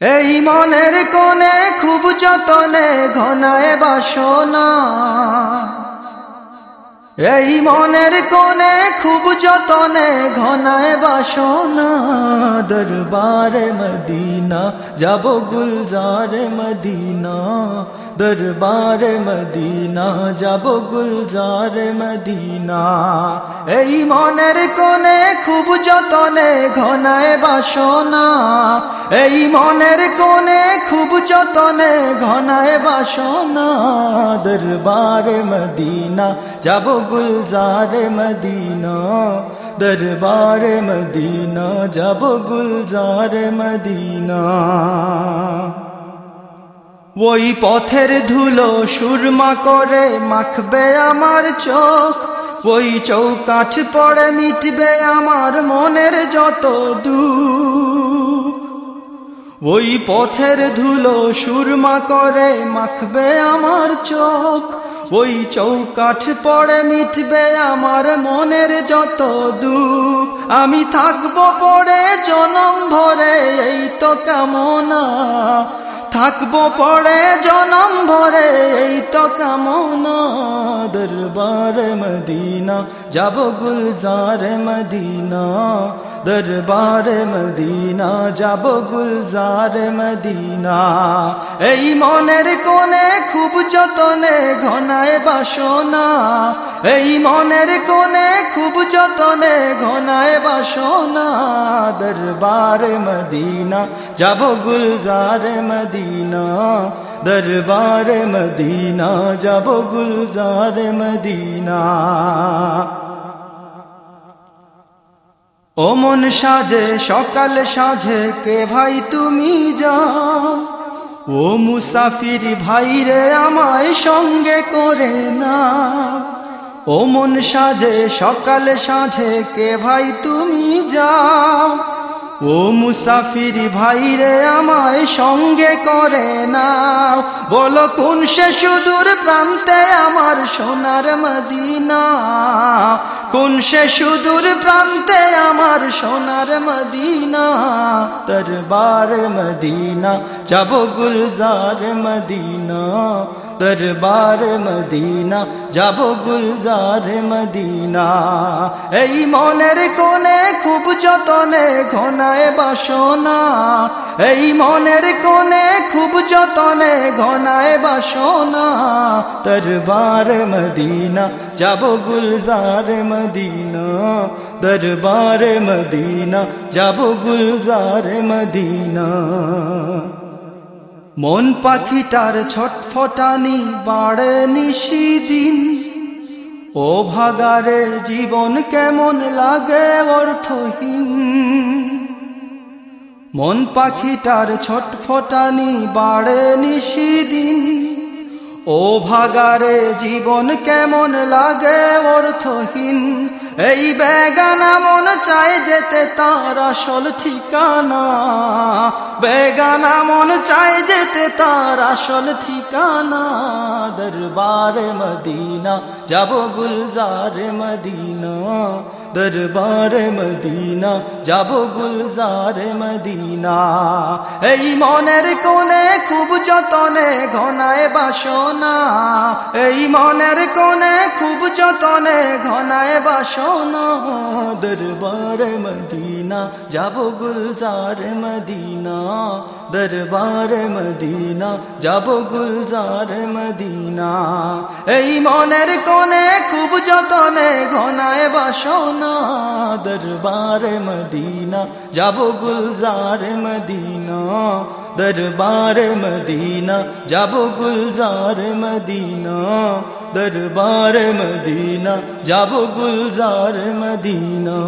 এই মনের কোণে খুব যতনে ঘনায় বাসনা। এই মনের কোণে খুব যতনে ঘনায় বাসনা। দরবারে মদিনা, যাব গুলজারে মদিনা। দরবারে মদিনা, যাব গুলজারে মদিনা। এই মনের কোণে খুব যতনে ঘনায় বাসনা। এই মনের কোণে খুব যতনে ঘনায় বাসনা। দরবারে মদিনা, যাব গুলজারে মদিনা। দরবারে মদিনা, যাব গুলজারে মদিনা। ওই পথের ধুলো সুরমা করে মাখবে আমার চোখ। ওই চৌকাঠ পড়ে মিটবে আমার মনের যত দুঃখ। ওই পথের ধুলো সুরমা করে মাখবে আমার চোখ। ওই চৌকাঠ পড়ে মিটবে আমার মনের যত দুঃখ। আমি থাকব পড়ে জনম ভরে, এই তো কামনা। থাকব পড়ে জনম ভরে এই তো কামনা। দরবার মদিনা যাব গুলজার মদিনা। দরবারে মদিনা, যাব গুলজারে মদিনা। এই মনের কোণে খুব যতনে ঘনায় বাসনা। এই মনের কোণে খুব যতনে ঘনায় বাসনা। দরবারে মদিনা, যাব গুলজারে মদিনা। দরবারে মদিনা, যাব গুলজারে মদিনা। ও মন সাজে, সকাল সাজে, কে ভাই তুমি যাও? ও মুসাফির ভাই রে, আমায় সঙ্গে করে না ও মন সাজে, সকাল সাজে, কে ভাই তুমি যাও? ও মুসাফির ভাই রে, আমায় সঙ্গে করে না বলো কোন সে সুদূর প্রান্তে আমার সোনার মদিনা? কোন সে সুদূর প্রান্তে আমার সোনার মদিনা? দরবার মদিনা, যাব গুলজার মদিনা। দরবার মদিনা, যাব গুলজার মদিনা। এই মনের কোণে খুব যতনে ঘনায় বাসনা এই মনের কোণে খুব যতনে ঘনায় বাসনা। দরবার মদিনা, যাব গুলজার মদিনা। দরবার মদিনা, যাব গুলজার মদিনা। মন পাখিটার ছটফটানি বাড়ে নিশিদিন ও ভাগারে জীবন কেমন লাগে অর্থহীন। মন পাখিটার ছটফটানি বাড়ে নিশিদিন। ও ভাগারে জীবন কেমন লাগে অর্থহীন? এই বেগানা মন চায় যেতে তার আসল ঠিকানা। বেগানা মন চায় যেতে তার আসল ঠিকানা। দরবারে মদিনা, যাব গুলজারে মদিনা। দরবারে মদিনা, যাব গুলজারে মদিনা। এই মনের কোণে খুব যতনে ঘনায় বাসনা। এই মনের কোণে খুব যতনে ঘনায় বাসনা। দরবারে মদিনা, যাব গুলজারে মদিনা। দরবারে মদিনা, যাব গুলজারে মদিনা। এই মনের কোণে খুব যতনে ঘনায় বাসনা। দরবারে মদিনা, যাব গুলজারে মদিনা। দরবারে মদিনা যাব গুলজারে মদিনা দরবারে মদিনা যাব গুলজারে মদিনা